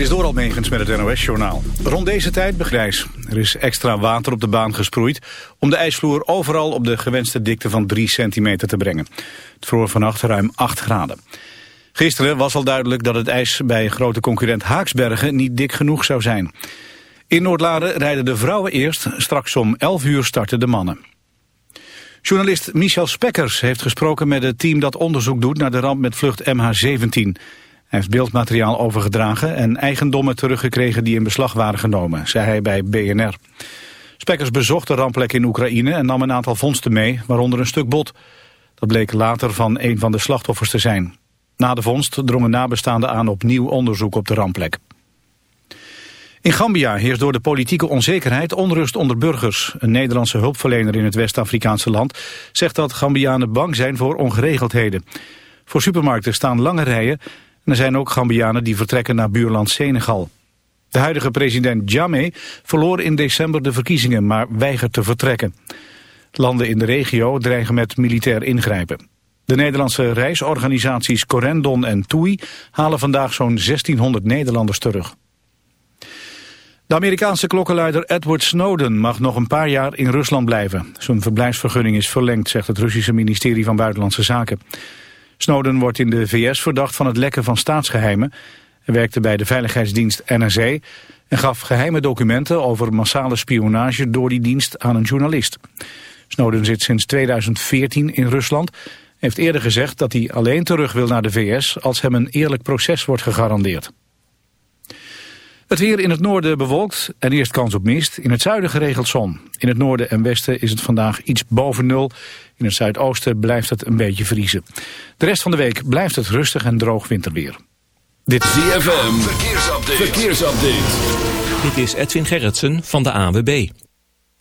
Dit is door Almegens met het NOS-journaal. Rond deze tijd begrijs. Er is extra water op de baan gesproeid... om de ijsvloer overal op de gewenste dikte van 3 centimeter te brengen. Het vroor vannacht ruim 8 graden. Gisteren was al duidelijk dat het ijs bij grote concurrent Haaksbergen... niet dik genoeg zou zijn. In Noordlaren rijden de vrouwen eerst. Straks om 11 uur starten de mannen. Journalist Michel Spekkers heeft gesproken met het team dat onderzoek doet... naar de ramp met vlucht MH17... Hij heeft beeldmateriaal overgedragen en eigendommen teruggekregen die in beslag waren genomen, zei hij bij BNR. Spekkers bezocht de rampplek in Oekraïne en nam een aantal vondsten mee, waaronder een stuk bot. Dat bleek later van een van de slachtoffers te zijn. Na de vondst drongen nabestaanden aan op nieuw onderzoek op de rampplek. In Gambia heerst door de politieke onzekerheid onrust onder burgers. Een Nederlandse hulpverlener in het West-Afrikaanse land zegt dat Gambianen bang zijn voor ongeregeldheden. Voor supermarkten staan lange rijen er zijn ook Gambianen die vertrekken naar buurland Senegal. De huidige president Jammeh verloor in december de verkiezingen, maar weigert te vertrekken. Landen in de regio dreigen met militair ingrijpen. De Nederlandse reisorganisaties Corendon en TUI halen vandaag zo'n 1600 Nederlanders terug. De Amerikaanse klokkenluider Edward Snowden mag nog een paar jaar in Rusland blijven. Zijn verblijfsvergunning is verlengd, zegt het Russische ministerie van Buitenlandse Zaken. Snowden wordt in de VS verdacht van het lekken van staatsgeheimen. Hij werkte bij de veiligheidsdienst NSA en gaf geheime documenten over massale spionage door die dienst aan een journalist. Snowden zit sinds 2014 in Rusland. heeft eerder gezegd dat hij alleen terug wil naar de VS als hem een eerlijk proces wordt gegarandeerd. Het weer in het noorden bewolkt en eerst kans op mist. In het zuiden geregeld zon. In het noorden en westen is het vandaag iets boven nul. In het zuidoosten blijft het een beetje vriezen. De rest van de week blijft het rustig en droog winterweer. Dit is ZFM, verkeersupdate. verkeersupdate. Dit is Edwin Gerritsen van de AWB.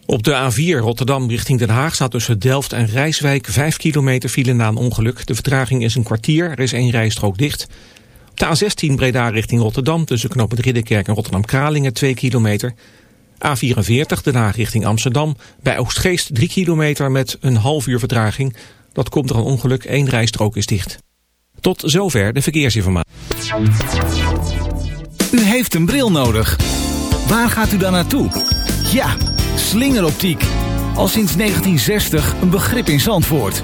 Op de A4 Rotterdam richting Den Haag staat tussen Delft en Rijswijk 5 kilometer file na een ongeluk. De vertraging is een kwartier, er is één rijstrook dicht. De A16 Breda richting Rotterdam tussen knooppunt Ridderkerk en Rotterdam-Kralingen 2 kilometer. A44 Den Haag richting Amsterdam bij Oostgeest 3 kilometer met een half uur vertraging. Dat komt door een ongeluk, één rijstrook is dicht. Tot zover de verkeersinformatie. U heeft een bril nodig. Waar gaat u dan naartoe? Ja, slingeroptiek. Al sinds 1960 een begrip in Zandvoort.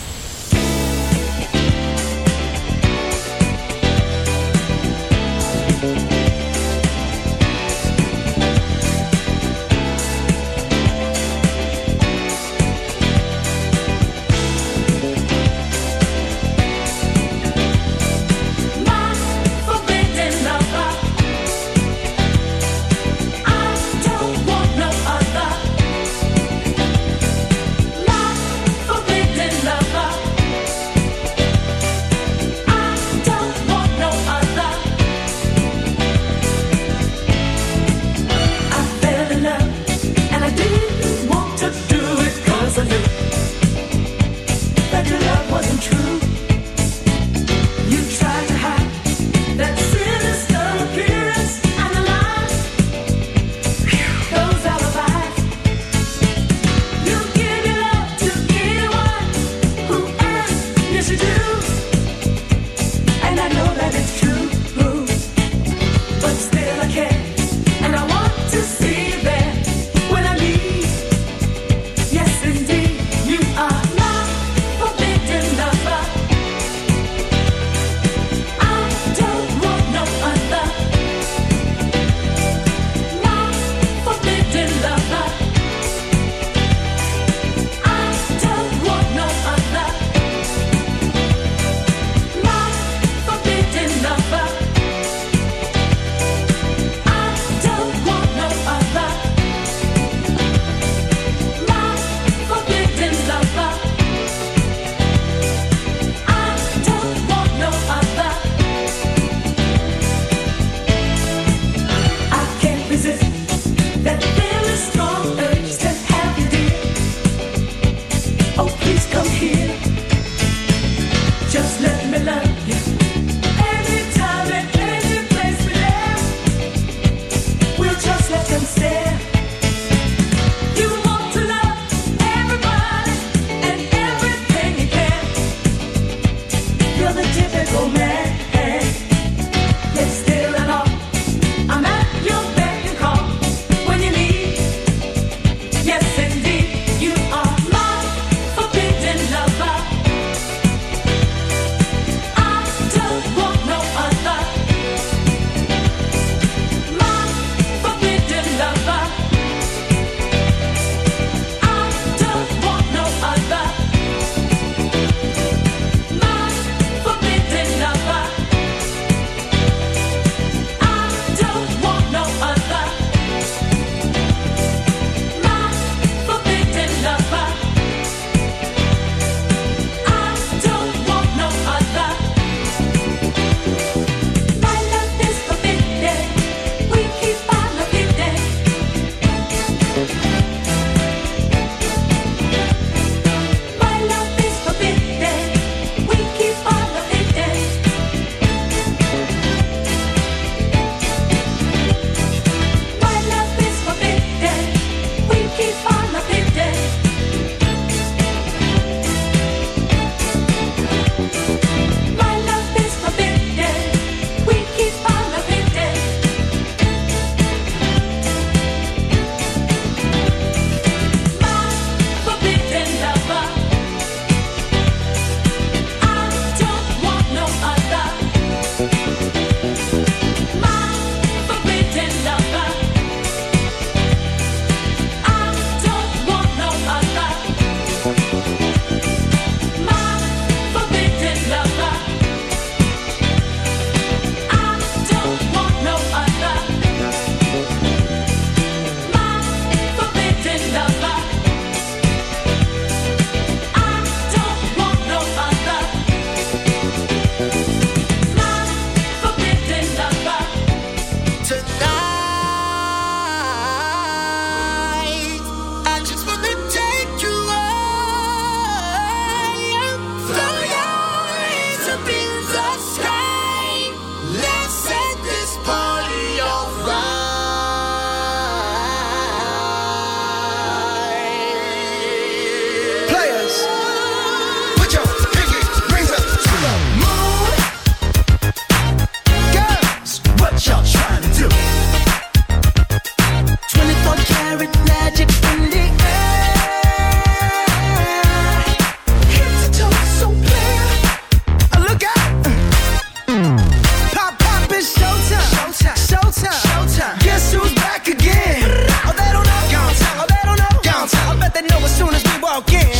Get.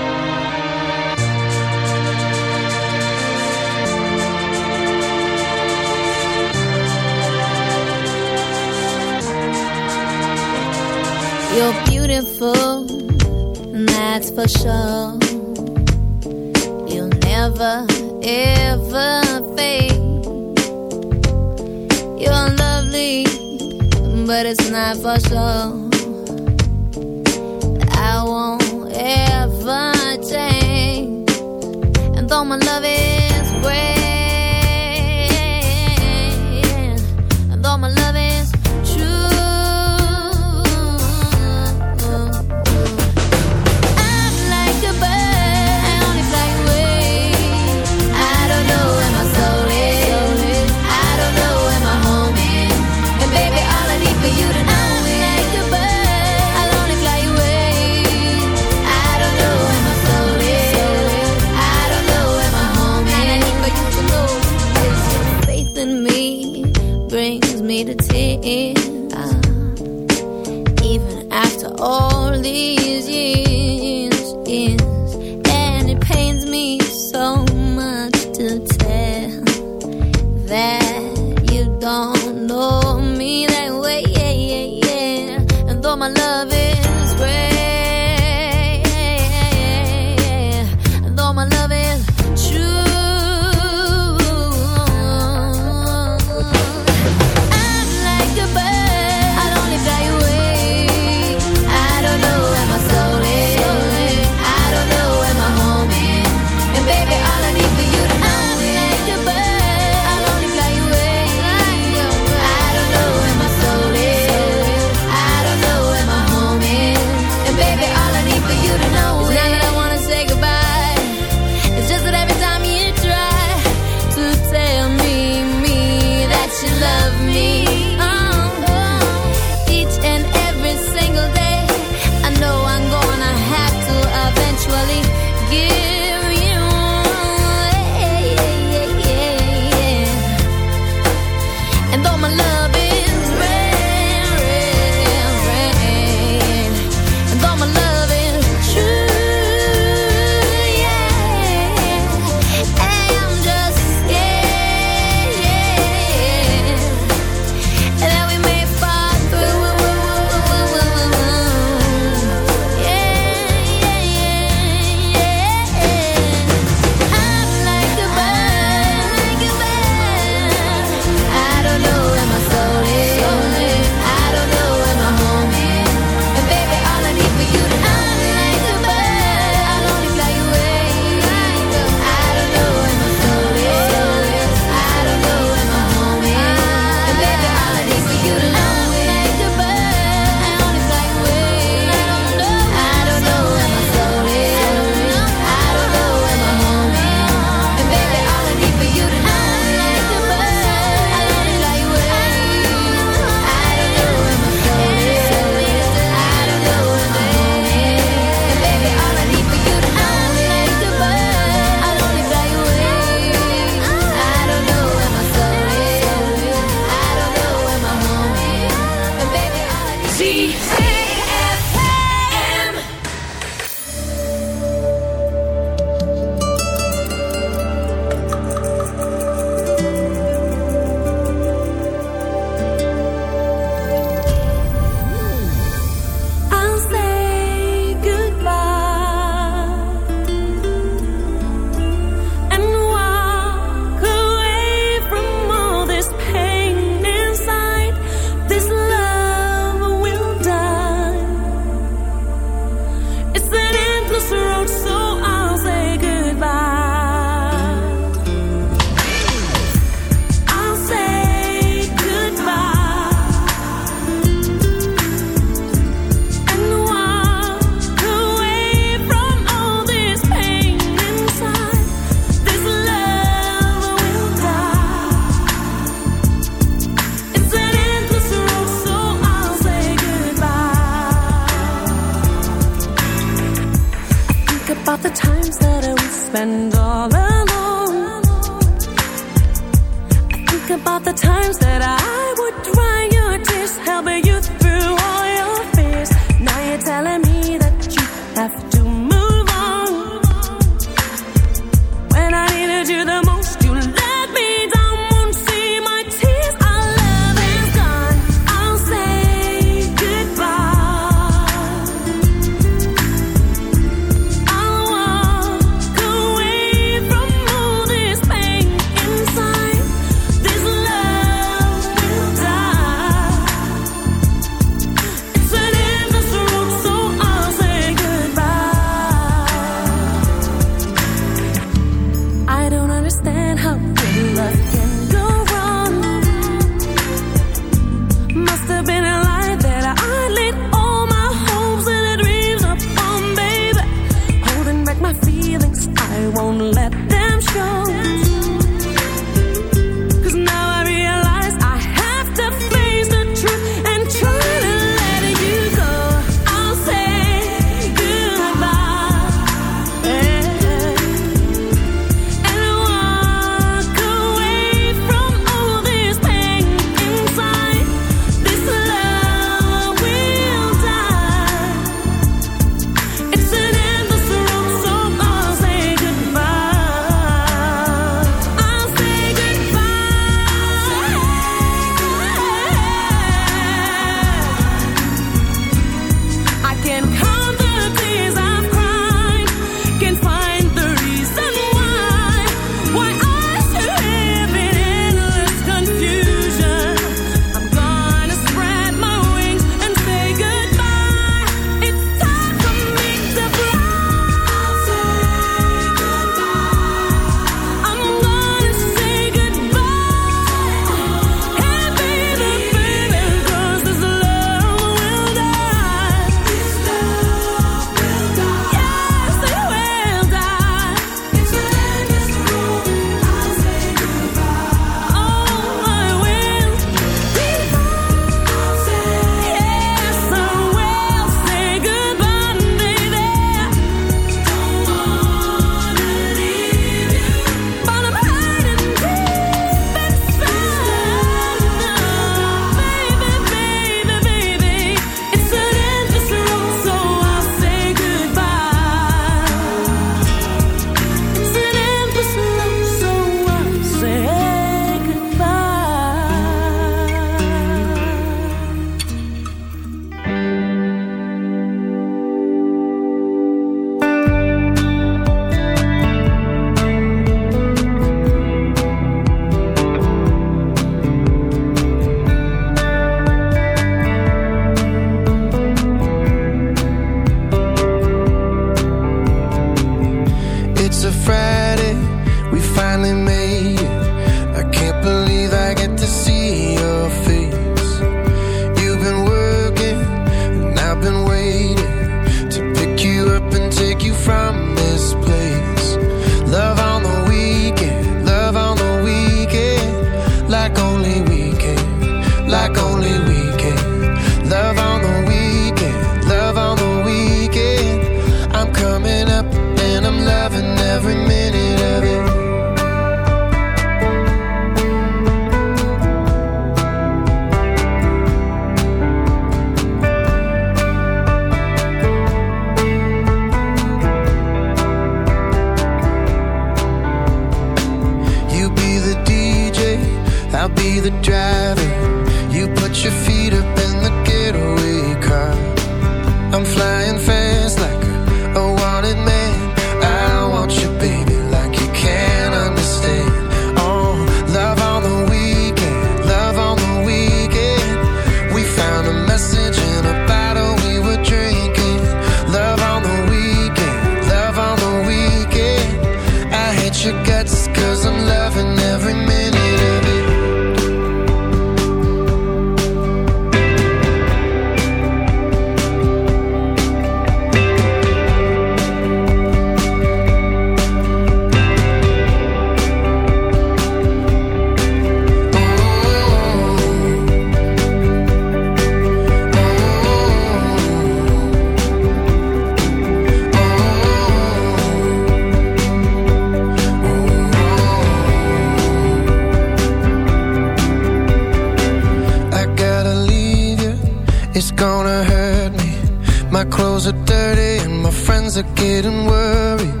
dirty and my friends are getting worried.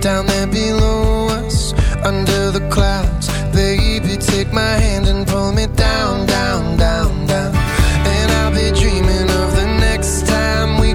Down there below us, under the clouds Baby, take my hand and pull me down, down, down, down. And I'll be dreaming of the next time we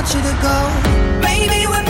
want you to go. Maybe we're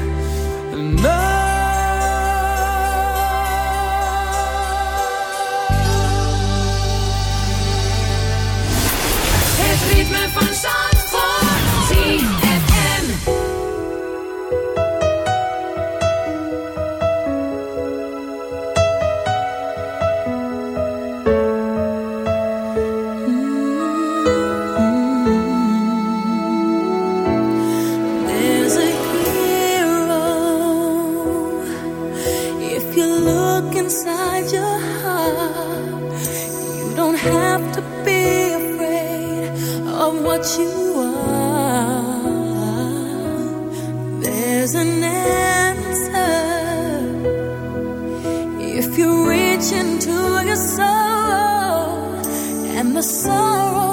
what you are, there's an answer. If you reach into your soul and the sorrow.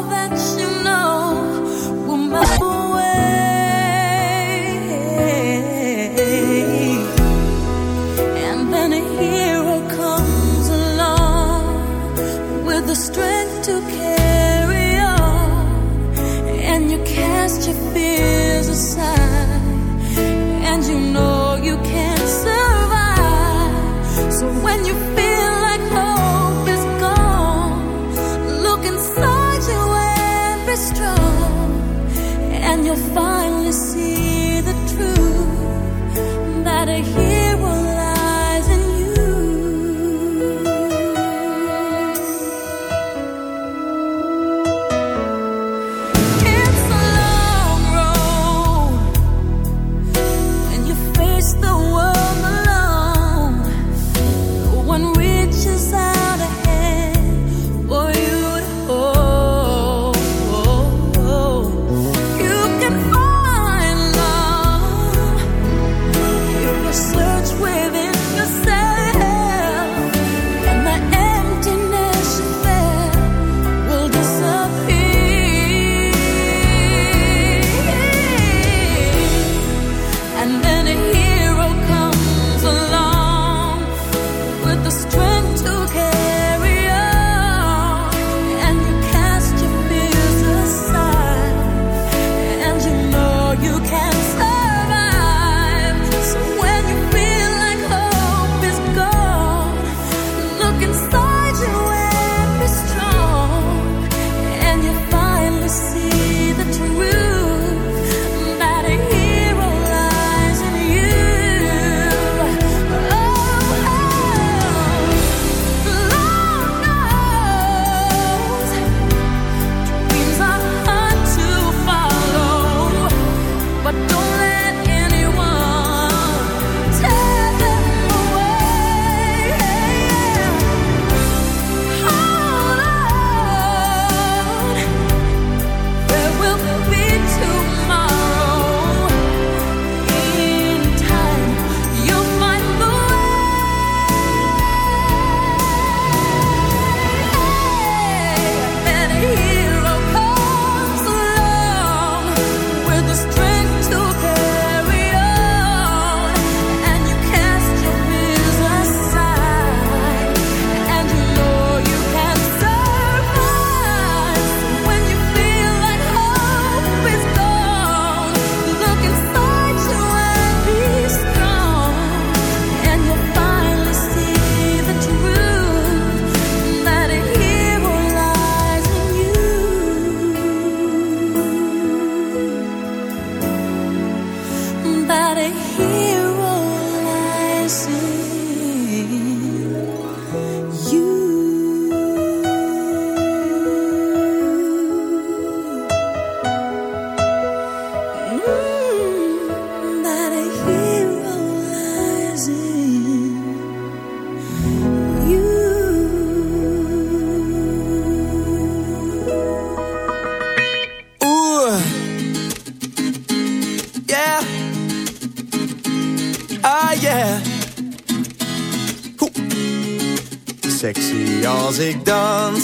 Als ik dans.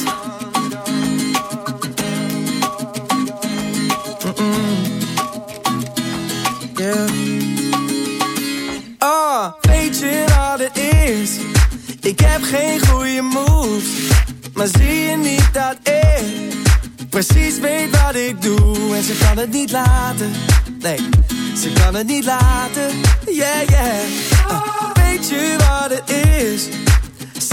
Mm-mm. Yeah. Oh, weet je wat het is? Ik heb geen goede moves, maar zie je niet dat ik precies weet wat ik doe en ze kan het niet laten. Nee, ze kan het niet laten. Yeah, yeah. Uh, weet je wat het is?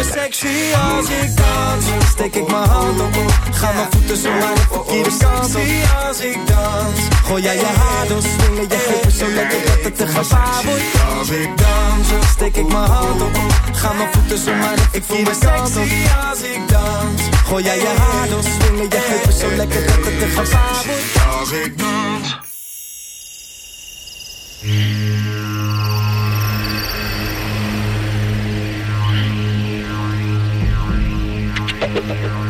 me sexy als ik dans. Steek ik mijn hand op. Ga mijn voeten zo maar de verkeerde kant op. als ik dans. Gooi jij je haar door, swingen je heupen zo lekker dat het te gevaar wordt. Als ik dans, steek ik mijn hand op. Ga mijn voeten zo maar de verkeerde kant op. als ik dans. Gooi jij je haar door, swingen je heupen zo lekker dat het te gevaar wordt. Als ik dans. Yeah.